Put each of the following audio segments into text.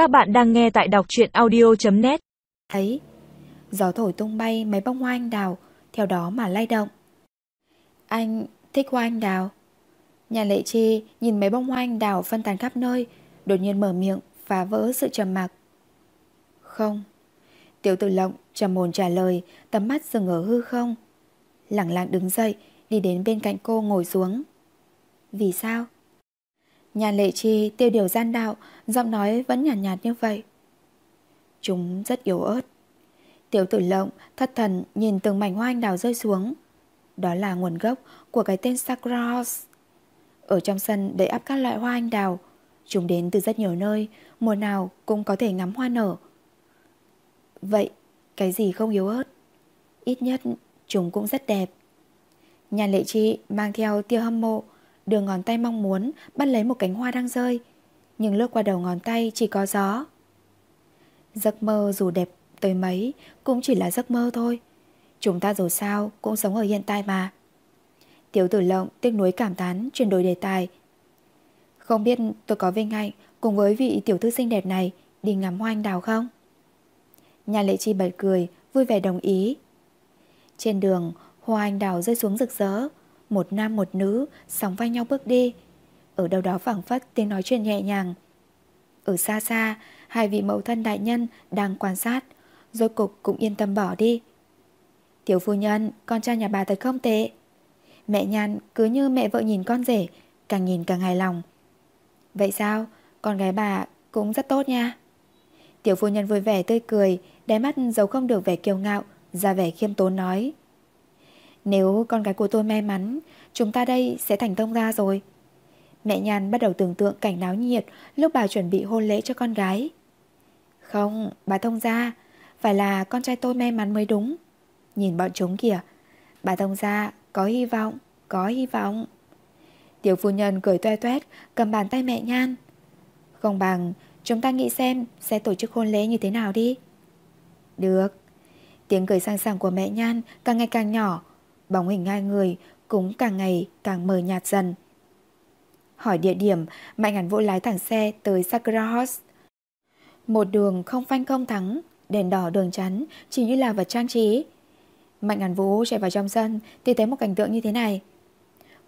Các bạn đang nghe tại đọc truyện audio.net Thấy, Gió thổi tung bay mấy bông hoa anh đào, Theo đó mà lay động. Anh thích hoa anh đào. Nhà lệ chi nhìn mấy bông hoa anh đào phân tán khắp nơi, Đột nhiên mở miệng Phá vỡ sự trầm mặc. Không. Tiểu tử lộng trầm mồn trả lời Tấm mắt dừng ở hư không. Lặng lặng đứng dậy, Đi đến bên cạnh cô ngồi xuống. Vì sao? Nhà lệ chi tiêu điều gian đạo Giọng nói vẫn nhàn nhạt, nhạt như vậy. Chúng rất yếu ớt. Tiểu tử lộng thất thần nhìn từng mảnh hoa anh đào rơi xuống. Đó là nguồn gốc của cái tên Sakros. Ở trong sân đầy áp các loại hoa anh đào Chúng đến từ rất nhiều nơi Mùa nào cũng có thể ngắm hoa nở. Vậy cái gì không yếu ớt? Ít nhất chúng cũng rất đẹp. Nhà lệ chi mang theo tiêu hâm mộ Đưa ngón tay mong muốn, bắt lấy một cánh hoa đang rơi. Nhưng lướt qua đầu ngón tay chỉ có gió. Giấc mơ dù đẹp tới mấy Cũng chỉ là giấc mơ thôi. Chúng ta dù sao cũng sống ở hiện tại mà. Tiểu tử lộng tiếc nuối cảm tán Chuyển đổi đề tài. Không biết tôi có vinh hạnh Cùng với vị tiểu thư xinh đẹp này Đi ngắm hoa anh đào không? Nhà lệ chi bật cười, Vui vẻ đồng ý. Trên đường, hoa anh đào rơi xuống rực rỡ một nam một nữ sóng vai nhau bước đi. Ở đâu đó phẳng phất tiếng nói chuyện nhẹ nhàng. Ở xa xa, hai vị mẫu thân đại nhân đang quan sát, rồi cục cũng yên tâm bỏ đi. Tiểu phu nhân, con trai nhà bà thật không tệ. Mẹ nhàn cứ như mẹ vợ nhìn con rể, càng nhìn càng hài lòng. Vậy sao, con gái bà cũng rất tốt nha. Tiểu phu nhân vui vẻ tươi cười, đáy mắt giấu không được vẻ kiêu ngạo, ra vẻ khiêm tốn nói. Nếu con gái của tôi may mắn, chúng ta đây sẽ thành thông gia rồi. Mẹ Nhàn bắt đầu tưởng tượng cảnh náo nhiệt lúc bà chuẩn bị hôn lễ cho con gái. Không, bà thông gia, phải là con trai tôi may mắn mới đúng. Nhìn bọn chúng kìa, bà thông gia có hy vọng, có hy vọng. Tiểu phu nhân cười toe toét, cầm bàn tay mẹ Nhan. Không bằng, chúng ta nghĩ xem sẽ tổ chức hôn lễ như thế nào đi. Được. Tiếng cười sang sảng của mẹ Nhan càng ngày càng nhỏ, bóng hình hai người cũng càng ngày càng mờ nhạt dần. Hỏi địa điểm, Mạnh Hàn Vũ lái thẳng xe tới Sakura House. Một đường không phanh không thắng, đèn đỏ đường chắn, chỉ như là vật trang trí. Mạnh Hàn Vũ chạy vào trong sân thì thấy một cảnh tượng như thế này.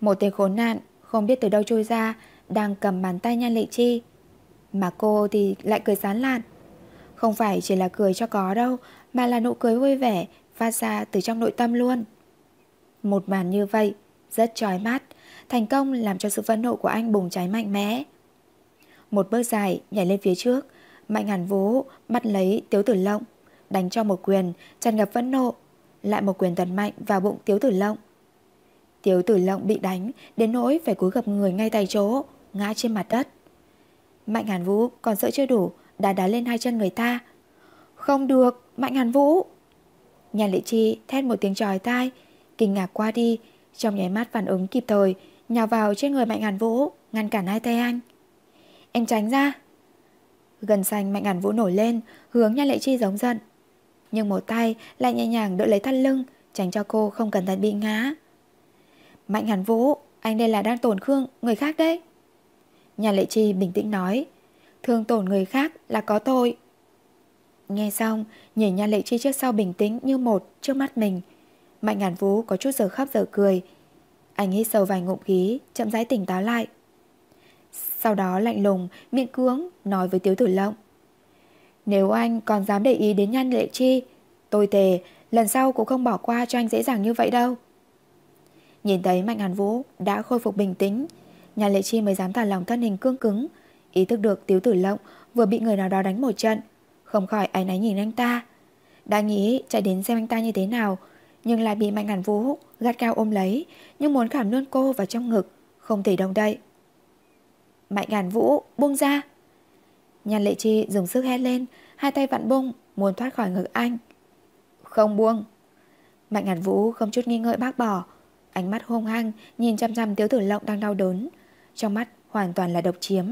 Một tên khốn nạn, không biết từ đâu trôi ra, đang cầm bàn tay nhan lệ chi. Mà cô thì lại cười sán lạn. Không phải chỉ là cười cho có đâu, mà là nụ cười vui vẻ, phát ra từ trong nội tâm luôn. Một màn như vậy, rất trói mắt, thành công làm cho sự phẫn nộ của anh bùng cháy mạnh mẽ. Một bước dài nhảy lên phía trước, Mạnh Hàn Vũ bắt lấy Tiếu Tử Lộng, đánh cho một quyền tràn ngập phẫn nộ, lại một quyền thật mạnh vào bụng Tiếu Tử Lộng. Tiếu Tử Lộng bị đánh đến nỗi phải cúi gập người ngay tại chỗ, ngã trên mặt đất. Mạnh Hàn Vũ còn sợ chưa đủ, đá đá lên hai chân người ta. Không được, Mạnh Hàn Vũ! Nhà lệ chi thét một tiếng tròi tai, kinh ngạc qua đi, trong nháy mắt phản ứng kịp thời, nhào vào trên người Mạnh Hàn Vũ, ngăn cản hai tay anh. Em tránh ra. Gần xanh Mạnh Hàn Vũ nổi lên, hướng Nha Lệ Chi giống giận. Nhưng một tay lại nhẹ nhàng đỡ lấy thắt lưng, tránh cho cô không cẩn thận bị ngã. Mạnh Hàn Vũ, anh đây là đang tổn thương người khác đấy. Nhà Lệ Chi bình tĩnh nói, thương tổn người khác là có tội. Nghe xong, nhìn Nha Lệ Chi trước sau bình tĩnh như một trước mắt mình, Mạnh ngàn vũ có chút giờ khóc giờ cười. Anh hít sâu vài ngụm khí Chậm rãi tỉnh táo lại. Sau đó lạnh lùng, miệng cưỡng Nói với Tiếu Tử Lộng. Nếu anh còn dám để ý đến nhan lệ chi Tôi thề Lần sau cũng không bỏ qua cho anh dễ dàng như vậy đâu. Nhìn thấy Mạnh Hàn Vũ đã khôi phục bình tĩnh Nhà lệ chi mới dám thả lòng thân hình cương cứng. Ý thức được Tiếu Tử Lộng Vừa bị người nào đó đánh một trận Không khỏi áy náy nhìn anh ta. Đã nghĩ chạy đến xem anh ta như thế nào nhưng lại bị Mạnh Ngàn Vũ gắt cao ôm lấy, nhưng muốn khảm luôn cô vào trong ngực, không thể động đậy. Mạnh Ngàn Vũ, buông ra! Nhan Lệ Chi dùng sức hét lên, hai tay vặn bung, muốn thoát khỏi ngực anh. Không buông! Mạnh Ngàn Vũ không chút nghi ngợi bác bỏ, ánh mắt hung hăng nhìn chăm chăm Tiếu Tử Lộng đang đau đớn, trong mắt hoàn toàn là độc chiếm.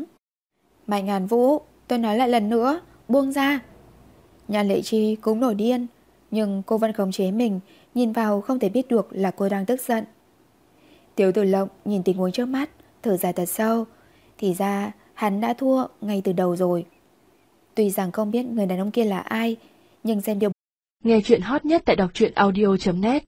Mạnh Ngàn Vũ, tôi nói lại lần nữa, buông ra! Nhan Lệ Chi cũng nổi điên, nhưng cô vẫn khống chế mình Nhìn vào không thể biết được là cô đang tức giận. Tiểu tử lộng nhìn tình huống trước mắt Thở dài thật sâu. Thì ra hắn đã thua ngay từ đầu rồi. Tuy rằng không biết người đàn ông kia là ai, nhưng xem điều Nghe chuyện hot nhất tại đọc truyện audio.net